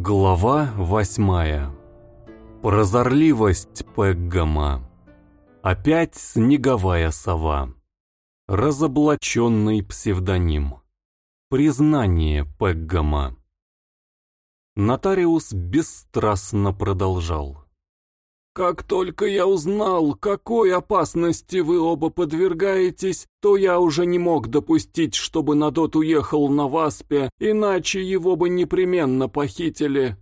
Глава восьмая. Прозорливость Пеггама. Опять снеговая сова. Разоблаченный псевдоним. Признание Пеггама. Нотариус бесстрастно продолжал. Как только я узнал, какой опасности вы оба подвергаетесь, то я уже не мог допустить, чтобы Надот уехал на Васпе, иначе его бы непременно похитили.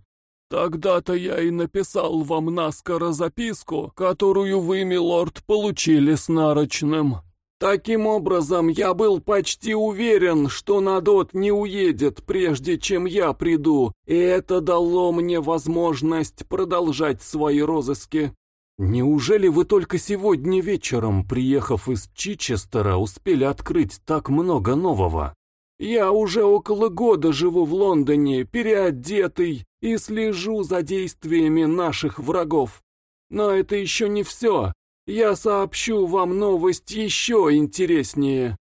Тогда-то я и написал вам наскоро записку, которую вы, милорд, получили с нарочным. Таким образом, я был почти уверен, что Надот не уедет, прежде чем я приду, и это дало мне возможность продолжать свои розыски. Неужели вы только сегодня вечером, приехав из Чичестера, успели открыть так много нового? Я уже около года живу в Лондоне, переодетый, и слежу за действиями наших врагов. Но это еще не все. Я сообщу вам новость еще интереснее.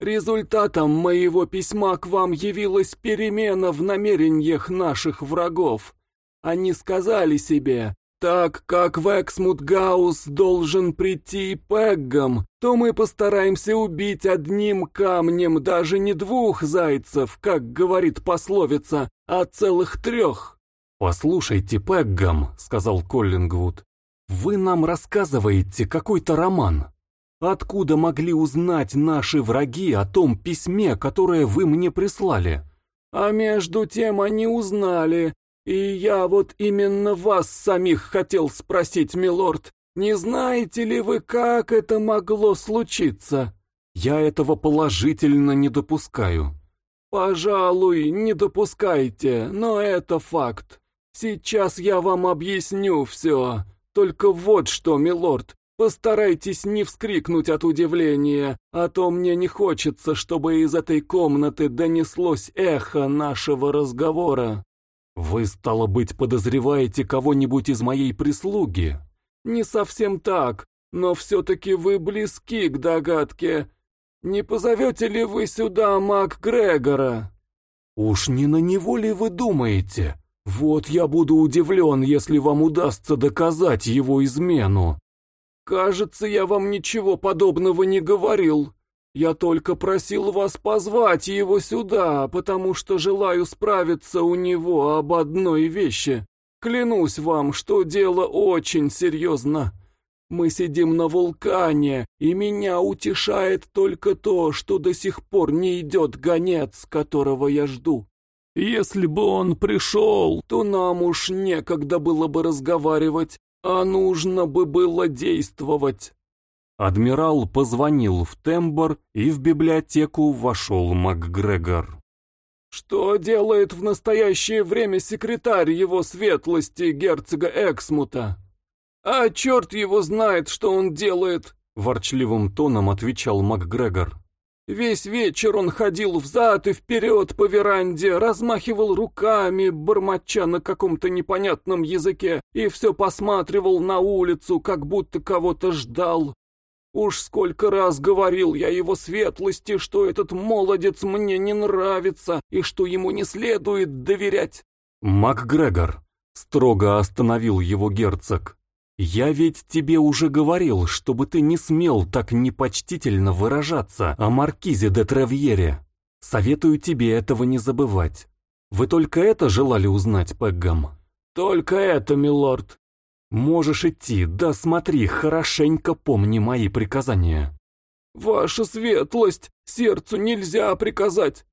Результатом моего письма к вам явилась перемена в намерениях наших врагов. Они сказали себе, так как в Эксмутгаус должен прийти Пеггом, то мы постараемся убить одним камнем даже не двух зайцев, как говорит пословица, а целых трех. «Послушайте, Пеггом», — сказал Коллингвуд, вы нам рассказываете какой-то роман. Откуда могли узнать наши враги о том письме, которое вы мне прислали? А между тем они узнали, и я вот именно вас самих хотел спросить, милорд, не знаете ли вы, как это могло случиться? Я этого положительно не допускаю. Пожалуй, не допускайте, но это факт. Сейчас я вам объясню все. Только вот что, милорд, постарайтесь не вскрикнуть от удивления, а то мне не хочется, чтобы из этой комнаты донеслось эхо нашего разговора. Вы, стало быть, подозреваете кого-нибудь из моей прислуги? Не совсем так, но все-таки вы близки к догадке. Не позовете ли вы сюда Мак Грегора? Уж не на него ли вы думаете? Вот я буду удивлен, если вам удастся доказать его измену. Кажется, я вам ничего подобного не говорил. Я только просил вас позвать его сюда, потому что желаю справиться у него об одной вещи. Клянусь вам, что дело очень серьезно. Мы сидим на вулкане, и меня утешает только то, что до сих пор не идет гонец, которого я жду. Если бы он пришел, то нам уж некогда было бы разговаривать, а нужно бы было действовать. Адмирал позвонил в тембр, и в библиотеку вошел МакГрегор. «Что делает в настоящее время секретарь его светлости, герцога Эксмута?» «А черт его знает, что он делает!» — ворчливым тоном отвечал МакГрегор. Весь вечер он ходил взад и вперед по веранде, размахивал руками, бормоча на каком-то непонятном языке, и все посматривал на улицу, как будто кого-то ждал. Уж сколько раз говорил я его светлости, что этот молодец мне не нравится и что ему не следует доверять. «МакГрегор», — строго остановил его герцог, «Я ведь тебе уже говорил, чтобы ты не смел так непочтительно выражаться о маркизе де Тревьере. Советую тебе этого не забывать. Вы только это желали узнать, Пеггам?» «Только это, милорд». «Можешь идти, да смотри, хорошенько помни мои приказания». «Ваша светлость, сердцу нельзя приказать».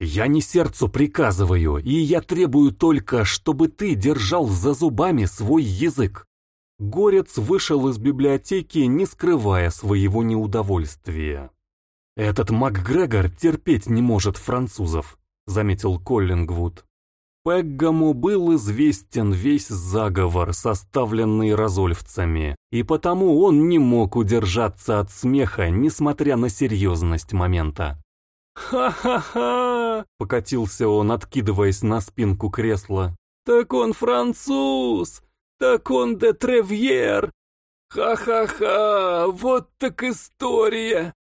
«Я не сердцу приказываю, и я требую только, чтобы ты держал за зубами свой язык. Горец вышел из библиотеки, не скрывая своего неудовольствия. «Этот МакГрегор терпеть не может французов», — заметил Коллингвуд. Пеггаму был известен весь заговор, составленный разольфцами, и потому он не мог удержаться от смеха, несмотря на серьезность момента. «Ха-ха-ха!» — покатился он, откидываясь на спинку кресла. «Так он француз! Так он де Тревьер! Ха-ха-ха! Вот так история!»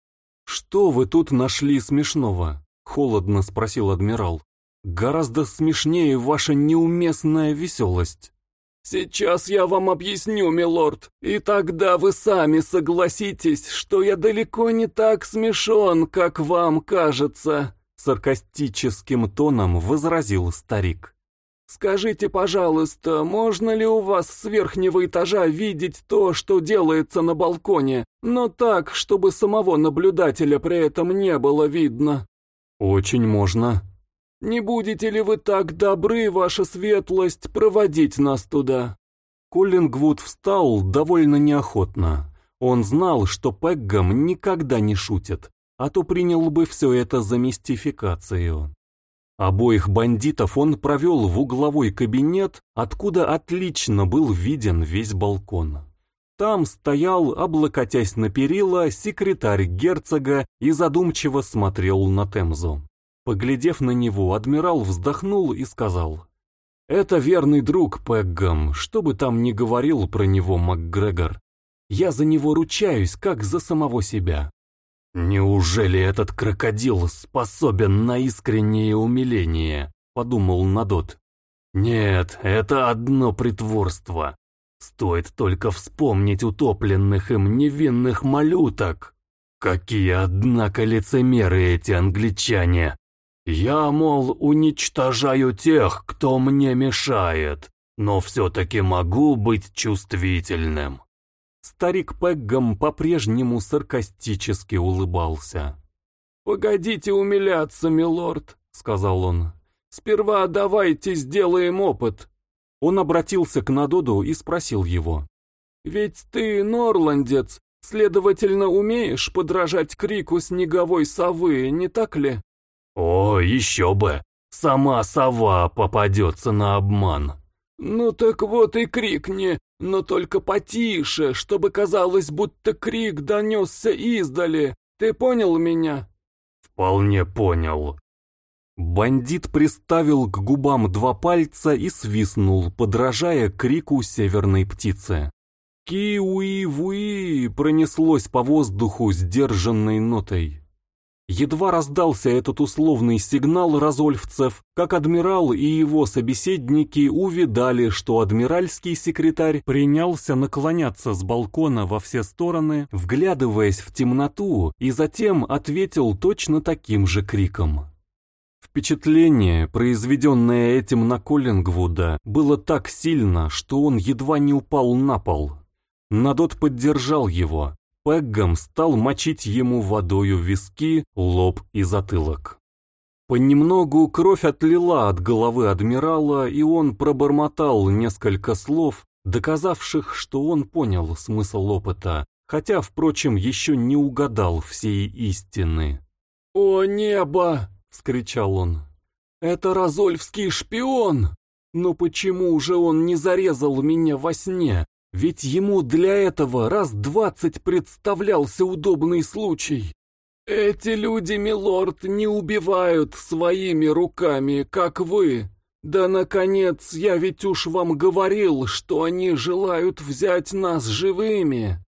«Что вы тут нашли смешного?» — холодно спросил адмирал. Гораздо смешнее ваша неуместная веселость. Сейчас я вам объясню, милорд, и тогда вы сами согласитесь, что я далеко не так смешон, как вам кажется, саркастическим тоном возразил старик. Скажите, пожалуйста, можно ли у вас с верхнего этажа видеть то, что делается на балконе, но так, чтобы самого наблюдателя при этом не было видно? Очень можно. Не будете ли вы так добры, ваша светлость, проводить нас туда? Коллингвуд встал довольно неохотно. Он знал, что Пеггам никогда не шутит, а то принял бы все это за мистификацию. Обоих бандитов он провел в угловой кабинет, откуда отлично был виден весь балкон. Там стоял, облокотясь на перила, секретарь герцога и задумчиво смотрел на Темзу. Поглядев на него, адмирал вздохнул и сказал, «Это верный друг Пеггам, что бы там ни говорил про него МакГрегор. Я за него ручаюсь, как за самого себя. «Неужели этот крокодил способен на искреннее умиление?» — подумал Надот. «Нет, это одно притворство. Стоит только вспомнить утопленных им невинных малюток. Какие, однако, лицемеры эти англичане! Я, мол, уничтожаю тех, кто мне мешает, но все-таки могу быть чувствительным. Старик Пеггам по-прежнему саркастически улыбался. «Погодите умиляться, милорд», — сказал он. «Сперва давайте сделаем опыт». Он обратился к Надоду и спросил его. «Ведь ты норландец, следовательно, умеешь подражать крику снеговой совы, не так ли?» «О, еще бы! Сама сова попадется на обман!» «Ну так вот и крикни но только потише, чтобы казалось, будто крик донесся издали. Ты понял меня?» «Вполне понял». Бандит приставил к губам два пальца и свистнул, подражая крику северной птицы. «Ки-уи-вуи» пронеслось по воздуху сдержанной нотой. Едва раздался этот условный сигнал разольфцев, как адмирал и его собеседники увидали, что адмиральский секретарь принялся наклоняться с балкона во все стороны, вглядываясь в темноту, и затем ответил точно таким же криком. Впечатление, произведенное этим на Коллингвуда, было так сильно, что он едва не упал на пол. Надот поддержал его. Пеггам стал мочить ему водою виски, лоб и затылок. Понемногу кровь отлила от головы адмирала, и он пробормотал несколько слов, доказавших, что он понял смысл опыта, хотя, впрочем, еще не угадал всей истины. «О небо!» — вскричал он. «Это Розольфский шпион! Но почему же он не зарезал меня во сне? Ведь ему для этого раз двадцать представлялся удобный случай. Эти люди, милорд, не убивают своими руками, как вы. Да, наконец, я ведь уж вам говорил, что они желают взять нас живыми.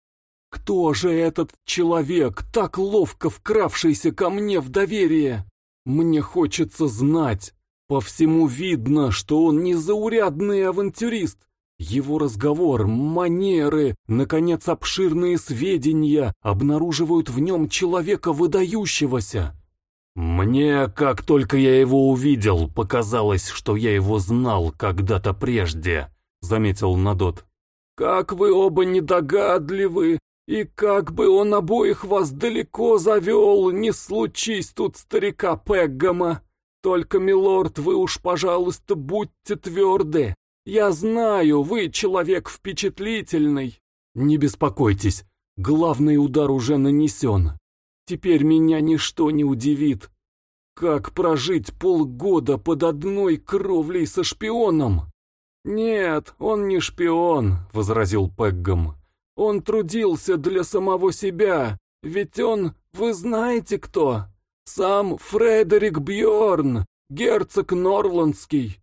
Кто же этот человек, так ловко вкравшийся ко мне в доверие? Мне хочется знать. По всему видно, что он незаурядный авантюрист, его разговор, манеры, наконец обширные сведения обнаруживают в нем человека выдающегося. Мне, как только я его увидел, показалось, что я его знал когда-то прежде, заметил Надот. Как вы оба недогадливы, и как бы он обоих вас далеко завел, не случись тут старика Пеггама. Только, милорд, вы уж, пожалуйста, будьте тверды. Я знаю, вы человек впечатлительный. Не беспокойтесь, главный удар уже нанесен. Теперь меня ничто не удивит. Как прожить полгода под одной кровлей со шпионом? Нет, он не шпион, возразил Пеггам. Он трудился для самого себя, ведь он, вы знаете кто? Сам Фредерик Бьорн, герцог Норландский.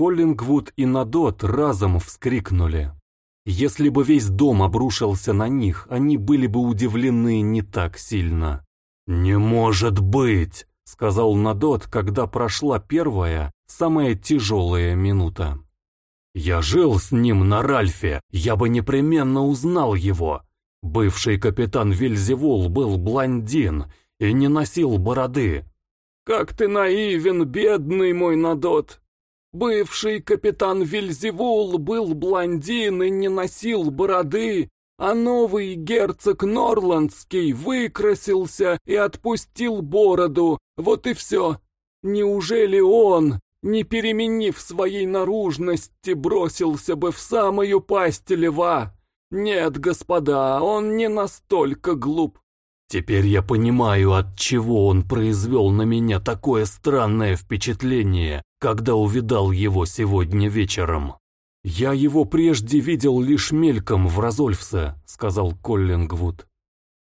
Коллингвуд и Надот разом вскрикнули. Если бы весь дом обрушился на них, они были бы удивлены не так сильно. «Не может быть!» — сказал Надот, когда прошла первая, самая тяжелая минута. «Я жил с ним на Ральфе, я бы непременно узнал его. Бывший капитан Вильзевул был блондин и не носил бороды». «Как ты наивен, бедный мой Надот! Бывший капитан Вильзевул был блондин и не носил бороды, а новый герцог Норландский выкрасился и отпустил бороду, вот и все. Неужели он, не переменив своей наружности, бросился бы в самую пасть льва? Нет, господа, он не настолько глуп. Теперь я понимаю, от чего он произвел на меня такое странное впечатление, когда увидал его сегодня вечером. «Я его прежде видел лишь мельком в Розольфсе», — сказал Коллингвуд.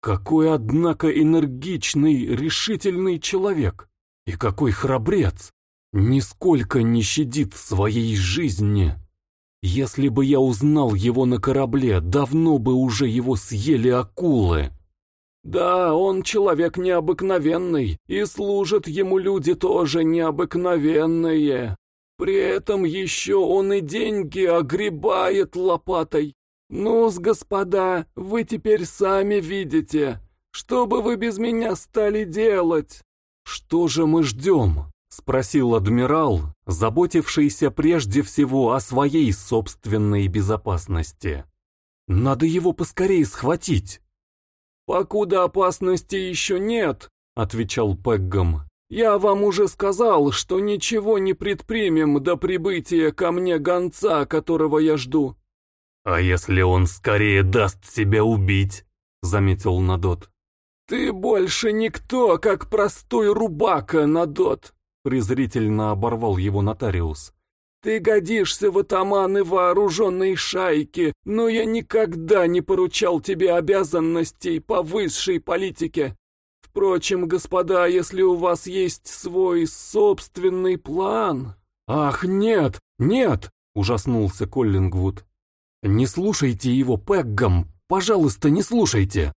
«Какой, однако, энергичный, решительный человек! И какой храбрец! Нисколько не щадит своей жизни! Если бы я узнал его на корабле, давно бы уже его съели акулы!» «Да, он человек необыкновенный, и служат ему люди тоже необыкновенные», при этом еще он и деньги огребает лопатой. Ну-с, господа, вы теперь сами видите. Что бы вы без меня стали делать? Что же мы ждем? Спросил адмирал, заботившийся прежде всего о своей собственной безопасности. Надо его поскорее схватить. «Покуда опасности еще нет», — отвечал Пеггом, «Я вам уже сказал, что ничего не предпримем до прибытия ко мне гонца, которого я жду». «А если он скорее даст себя убить?» — заметил Надот. «Ты больше никто, как простой рубака, Надот», — презрительно оборвал его нотариус. «Ты годишься в атаманы вооруженной шайки, но я никогда не поручал тебе обязанностей по высшей политике. Впрочем, господа, если у вас есть свой собственный план... Ах, нет, нет, ужаснулся Коллингвуд. Не слушайте его, Пеггам, пожалуйста, не слушайте.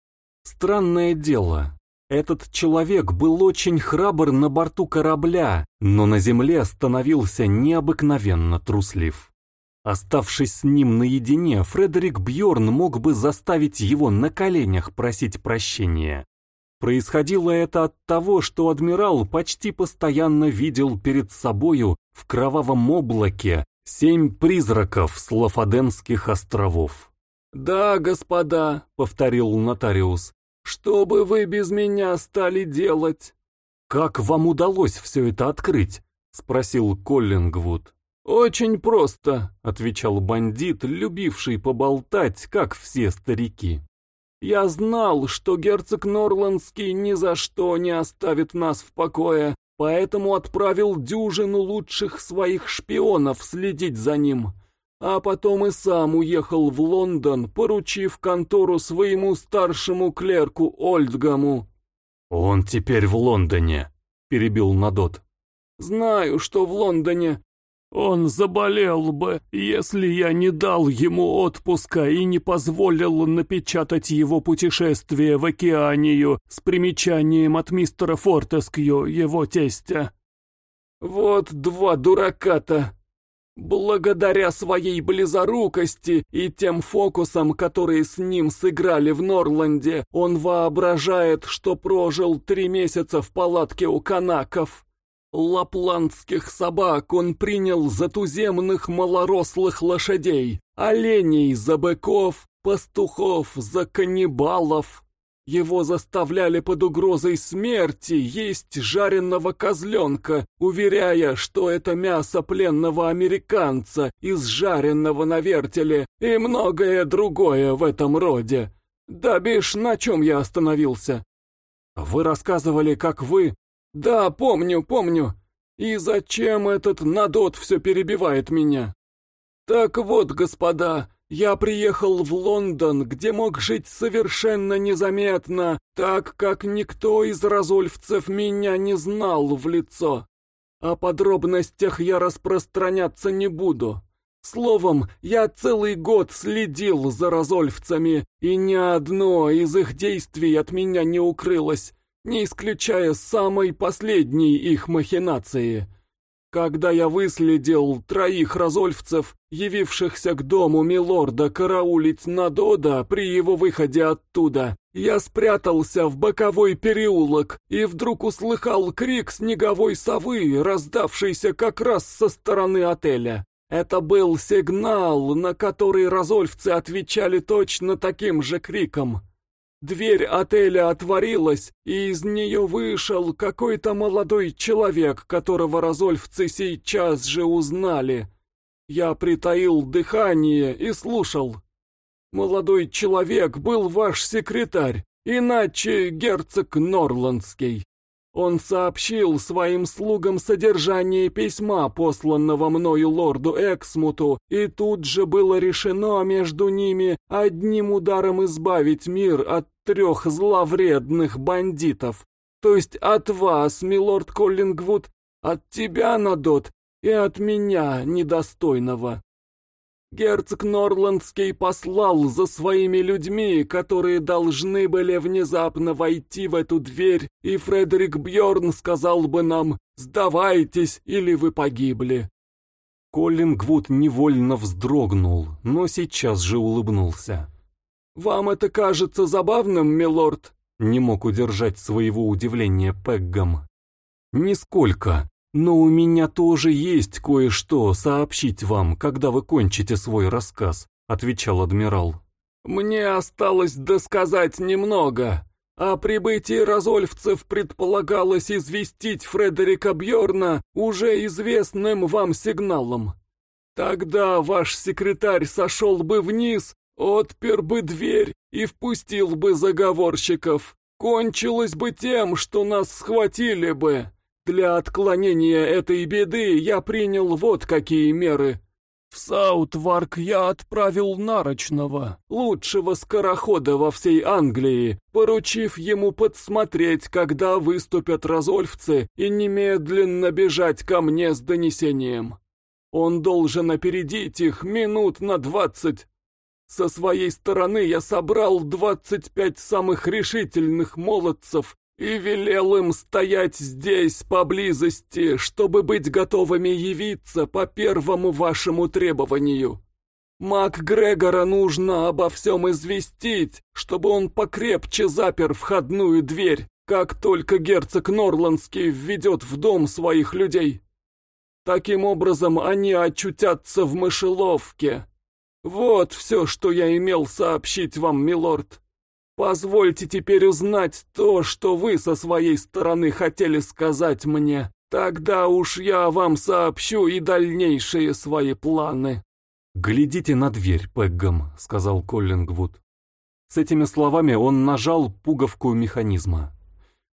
Странное дело. Этот человек был очень храбр на борту корабля, но на земле становился необыкновенно труслив. Оставшись с ним наедине, Фредерик Бьорн мог бы заставить его на коленях просить прощения. Происходило это от того, что адмирал почти постоянно видел перед собою в кровавом облаке семь призраков с островов. «Да, господа», — повторил нотариус, — «что бы вы без меня стали делать?» «Как вам удалось все это открыть?» — спросил Коллингвуд. «Очень просто», — отвечал бандит, любивший поболтать, как все старики. Я знал, что герцог Норландский ни за что не оставит нас в покое, поэтому отправил дюжину лучших своих шпионов следить за ним, а потом и сам уехал в Лондон, поручив контору своему старшему клерку Ольдгаму. «Он теперь в Лондоне», — перебил Надот. «Знаю, что в Лондоне, он заболел бы, если я не дал ему отпуска и не позволил напечатать его путешествие в Океанию с примечанием от мистера Фортескью, его тестя. Вот два дурака-то. Благодаря своей близорукости и тем фокусам, которые с ним сыграли в Норланде, он воображает, что прожил три месяца в палатке у канаков. Лапландских собак он принял за туземных малорослых лошадей, оленей за быков, пастухов за каннибалов. Его заставляли под угрозой смерти есть жареного козленка, уверяя, что это мясо пленного американца, изжаренного на вертеле, и многое другое в этом роде. Да бишь, на чем я остановился? Вы рассказывали, как вы «Да, помню, помню. И зачем этот надот все перебивает меня?» «Так вот, господа, я приехал в Лондон, где мог жить совершенно незаметно, так как никто из разольфцев меня не знал в лицо. О подробностях я распространяться не буду. Словом, я целый год следил за разольфцами, и ни одно из их действий от меня не укрылось. не исключая самой последней их махинации. Когда я выследил троих разольфцев, явившихся к дому милорда караулить Надода при его выходе оттуда, я спрятался в боковой переулок и вдруг услыхал крик снеговой совы, раздавшийся как раз со стороны отеля. Это был сигнал, на который разольфцы отвечали точно таким же криком. Дверь отеля отворилась, и из нее вышел какой-то молодой человек, которого разольфцы сейчас же узнали. Я притаил дыхание и слушал. Молодой человек был ваш секретарь, иначе герцог Норландский. Он сообщил своим слугам содержание письма, посланного мною лорду Эксмуту, и тут же было решено между ними одним ударом избавить мир от трех зловредных бандитов. То есть от вас, милорд Коллингвуд, от тебя, Надот, и от меня, недостойного. Герцог Норландский послал за своими людьми, которые должны были внезапно войти в эту дверь, и Фредерик Бьорн сказал бы нам «Сдавайтесь, или вы погибли». Коллингвуд невольно вздрогнул, но сейчас же улыбнулся. «Вам это кажется забавным, милорд?» Не мог удержать своего удивления Пеггом. «Нисколько. Но у меня тоже есть кое-что сообщить вам, когда вы кончите свой рассказ», — отвечал адмирал. «Мне осталось досказать немного. О прибытии разольфцев предполагалось известить Фредерика Бьорна уже известным вам сигналом. Тогда ваш секретарь сошел бы вниз, отпер бы дверь и впустил бы заговорщиков. Кончилось бы тем, что нас схватили бы. Для отклонения этой беды я принял вот какие меры. В Саутварк я отправил Нарочного, лучшего скорохода во всей Англии, поручив ему подсмотреть, когда выступят разольфцы, и немедленно бежать ко мне с донесением. Он должен опередить их минут на двадцать. Со своей стороны я собрал двадцать пять самых решительных молодцев и велел им стоять здесь, поблизости, чтобы быть готовыми явиться по первому вашему требованию. Мак Грегора нужно обо всем известить, чтобы он покрепче запер входную дверь, как только герцог Норландский введет в дом своих людей. Таким образом, они очутятся в мышеловке. Вот все, что я имел сообщить вам, милорд. Позвольте теперь узнать то, что вы со своей стороны хотели сказать мне. Тогда уж я вам сообщу и дальнейшие свои планы». «Глядите на дверь, Пеггам», — сказал Коллингвуд. С этими словами он нажал пуговку механизма.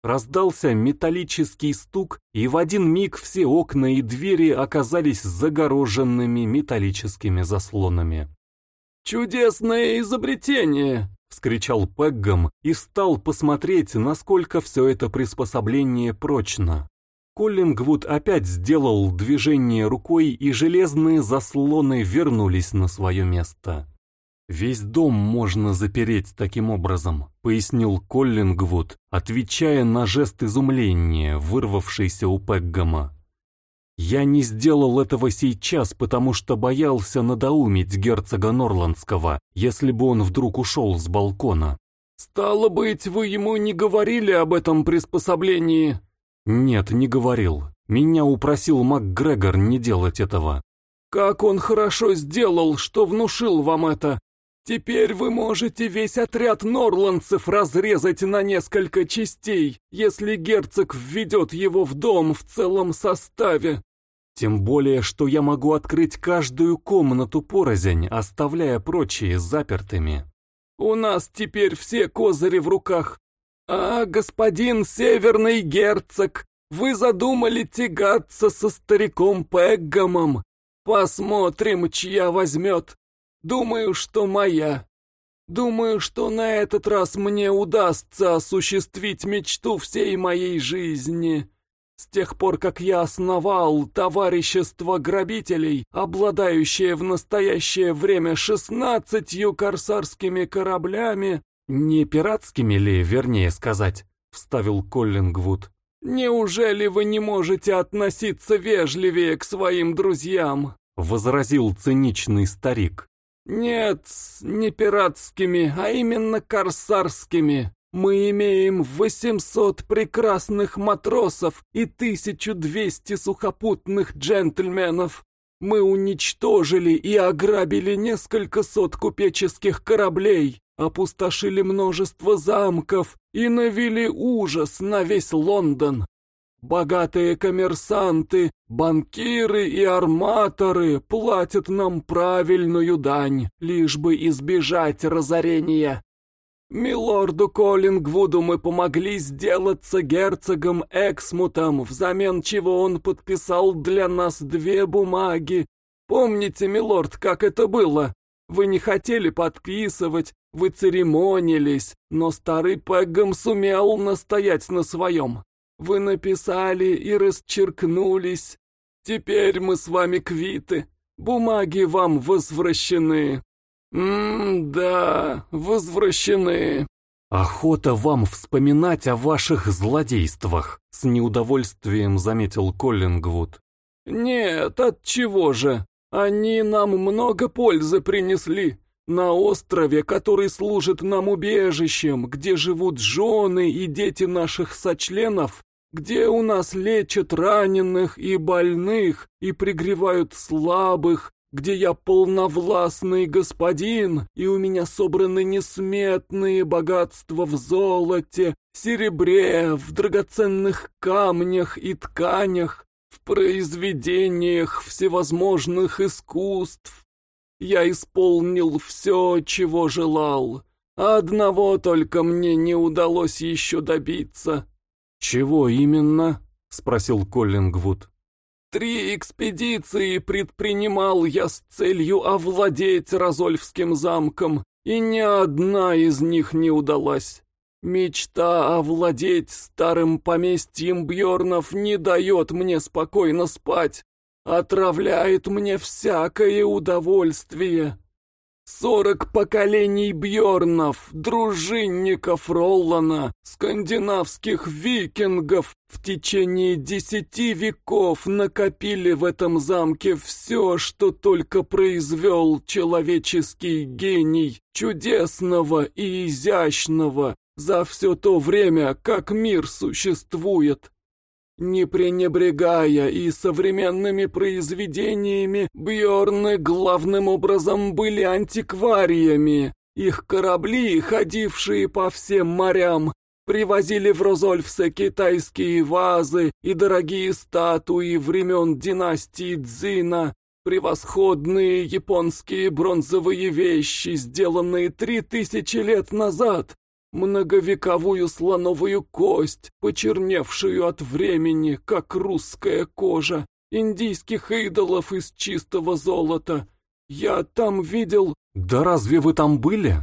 Раздался металлический стук, и в один миг все окна и двери оказались загороженными металлическими заслонами. «Чудесное изобретение!» Вскричал Пеггам и стал посмотреть, насколько все это приспособление прочно. Коллингвуд опять сделал движение рукой, и железные заслоны вернулись на свое место. «Весь дом можно запереть таким образом», — пояснил Коллингвуд, отвечая на жест изумления, вырвавшийся у Пеггама. Я не сделал этого сейчас, потому что боялся надоумить герцога Норландского, если бы он вдруг ушел с балкона. «Стало быть, вы ему не говорили об этом приспособлении?» «Нет, не говорил. Меня упросил МакГрегор не делать этого». «Как он хорошо сделал, что внушил вам это. Теперь вы можете весь отряд норландцев разрезать на несколько частей, если герцог введет его в дом в целом составе. Тем более, что я могу открыть каждую комнату порознь, оставляя прочие запертыми. У нас теперь все козыри в руках. А, господин северный герцог, вы задумали тягаться со стариком Пеггамом. Посмотрим, чья возьмет. Думаю, что моя. Думаю, что на этот раз мне удастся осуществить мечту всей моей жизни. С тех пор, как я основал товарищество грабителей, обладающее в настоящее время шестнадцатью корсарскими кораблями, не пиратскими ли, вернее сказать, вставил Коллингвуд. «Неужели вы не можете относиться вежливее к своим друзьям?» — возразил циничный старик. «Нет, не пиратскими, а именно корсарскими. Мы имеем 800 прекрасных матросов и 1200 сухопутных джентльменов. Мы уничтожили и ограбили несколько сот купеческих кораблей, опустошили множество замков и навели ужас на весь Лондон. Богатые коммерсанты, банкиры и арматоры платят нам правильную дань, лишь бы избежать разорения. Милорду Коллингвуду мы помогли сделаться герцогом Эксмутом, взамен чего он подписал для нас две бумаги. Помните, милорд, как это было? Вы не хотели подписывать, вы церемонились, но старый Пеггом сумел настоять на своем. Вы написали и расчеркнулись. Теперь мы с вами квиты. Бумаги вам возвращены. «М-да, возвращены». «Охота вам вспоминать о ваших злодействах», — с неудовольствием заметил Коллингвуд. «Нет, от чего же? Они нам много пользы принесли. На острове, который служит нам убежищем, где живут жены и дети наших сочленов, где у нас лечат раненых и больных и пригревают слабых, где я полновластный господин, и у меня собраны несметные богатства в золоте, серебре, в драгоценных камнях и тканях, в произведениях всевозможных искусств. Я исполнил все, чего желал. Одного только мне не удалось еще добиться. «Чего именно?» — спросил Коллингвуд. Три экспедиции предпринимал я с целью овладеть Розольфским замком, и ни одна из них не удалась. Мечта овладеть старым поместьем Бьорнов не дает мне спокойно спать, отравляет мне всякое удовольствие. Сорок поколений Бьорнов, дружинников Роллана, скандинавских викингов в течение десяти веков накопили в этом замке все, что только произвел человеческий гений, чудесного и изящного, за все то время, как мир существует. Не пренебрегая и современными произведениями, Бьорны главным образом были антиквариями. Их корабли, ходившие по всем морям, привозили в Розольфсе китайские вазы и дорогие статуи времен династии Цзина, превосходные японские бронзовые вещи, сделанные три тысячи лет назад, многовековую слоновую кость, почерневшую от времени, как русская кожа, индийских идолов из чистого золота. Я там видел... Да разве вы там были?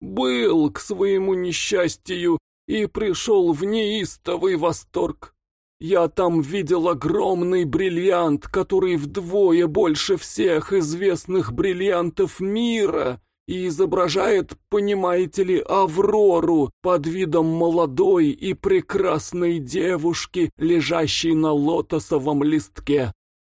Был, к своему несчастью, и пришел в неистовый восторг. Я там видел огромный бриллиант, который вдвое больше всех известных бриллиантов мира — и изображает, понимаете ли, Аврору под видом молодой и прекрасной девушки, лежащей на лотосовом листке.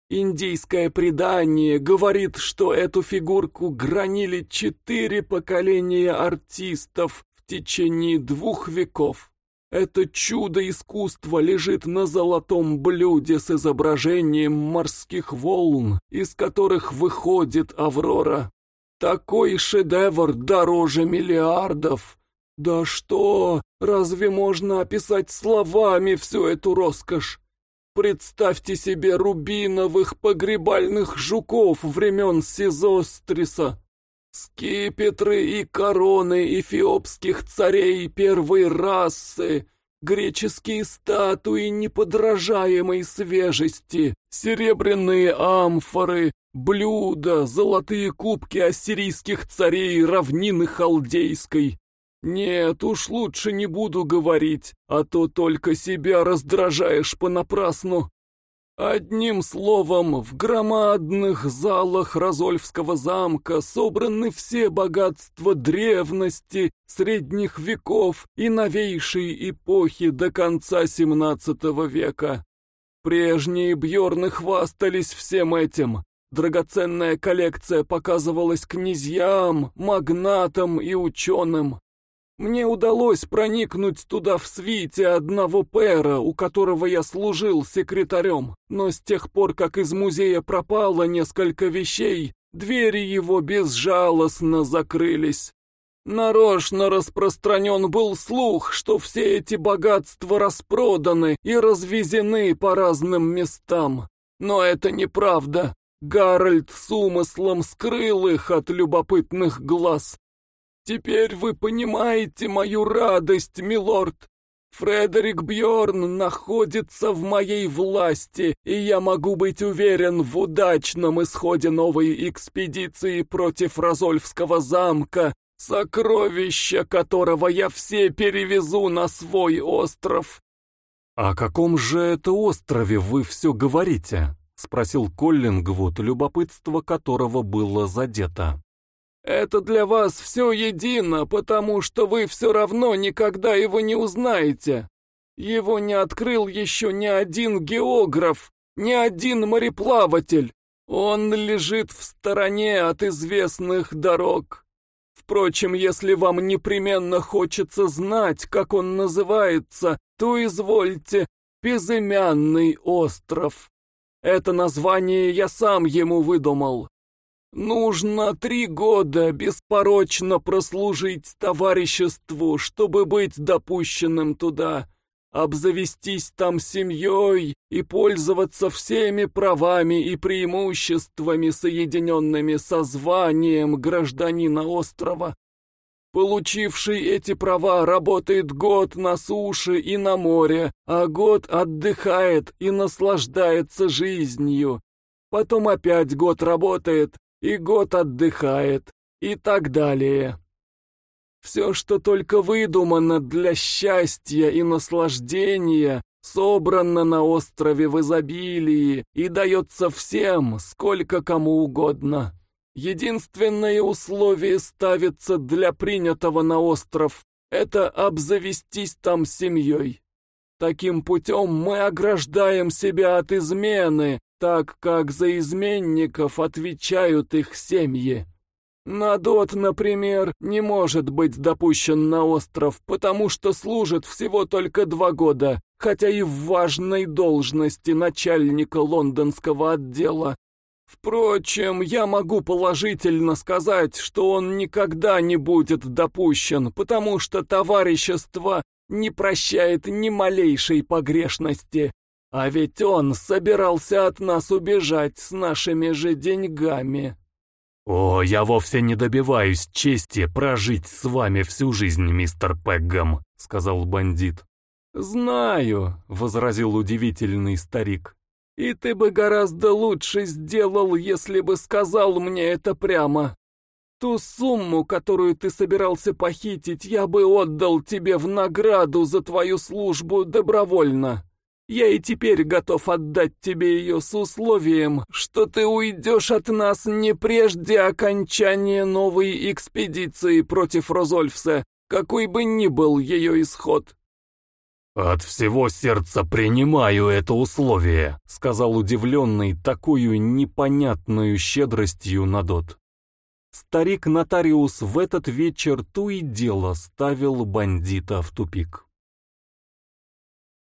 Индийское предание говорит, что эту фигурку гранили четыре поколения артистов в течение двух веков. Это чудо искусства лежит на золотом блюде с изображением морских волн, из которых выходит Аврора. Такой шедевр дороже миллиардов. Да что, разве можно описать словами всю эту роскошь? Представьте себе рубиновых погребальных жуков времен Сизостриса, скипетры и короны эфиопских царей первой расы, греческие статуи неподражаемой свежести, серебряные амфоры, блюда, золотые кубки ассирийских царей равнины Халдейской. Нет, уж лучше не буду говорить, а то только себя раздражаешь понапрасну. Одним словом, в громадных залах Розольфского замка собраны все богатства древности, средних веков и новейшей эпохи до конца XVII века. Прежние Бьорны хвастались всем этим. Драгоценная коллекция показывалась князьям, магнатам и ученым. Мне удалось проникнуть туда в свите одного пэра, у которого я служил секретарем, но с тех пор, как из музея пропало несколько вещей, двери его безжалостно закрылись. Нарочно распространен был слух, что все эти богатства распроданы и развезены по разным местам. Но это неправда. Гарольд с умыслом скрыл их от любопытных глаз. Теперь вы понимаете мою радость, милорд. Фредерик Бьорн находится в моей власти, и я могу быть уверен в удачном исходе новой экспедиции против Розольфского замка, сокровища которого я все перевезу на свой остров. «О каком же это острове вы все говорите?» — спросил Коллингвуд, любопытство которого было задето. Это для вас все едино, потому что вы все равно никогда его не узнаете. Его не открыл еще ни один географ, ни один мореплаватель. Он лежит в стороне от известных дорог. Впрочем, если вам непременно хочется знать, как он называется, то извольте, безымянный остров. Это название я сам ему выдумал. Нужно три года беспорочно прослужить товариществу, чтобы быть допущенным туда, обзавестись там семьей и пользоваться всеми правами и преимуществами, соединенными со званием гражданина острова. Получивший эти права работает год на суше и на море, а год отдыхает и наслаждается жизнью. Потом опять год работает, и год отдыхает, и так далее. Все, что только выдумано для счастья и наслаждения, собрано на острове в изобилии и дается всем, сколько кому угодно. Единственное условие ставится для принятого на остров — это обзавестись там семьей. Таким путем мы ограждаем себя от измены, так как за изменников отвечают их семьи. Надот, например, не может быть допущен на остров, потому что служит всего только два года, хотя и в важной должности начальника лондонского отдела. Впрочем, я могу положительно сказать, что он никогда не будет допущен, потому что товарищество не прощает ни малейшей погрешности. А ведь он собирался от нас убежать с нашими же деньгами. «О, я вовсе не добиваюсь чести прожить с вами всю жизнь, мистер Пеггам», — сказал бандит. «Знаю», — возразил удивительный старик. «И ты бы гораздо лучше сделал, если бы сказал мне это прямо. Ту сумму, которую ты собирался похитить, я бы отдал тебе в награду за твою службу добровольно. Я и теперь готов отдать тебе ее с условием, что ты уйдешь от нас не прежде окончания новой экспедиции против Розольфса, какой бы ни был ее исход». «От всего сердца принимаю это условие», — сказал удивленный такую непонятную щедростью Надот. Старик-нотариус в этот вечер ту и дело ставил бандита в тупик.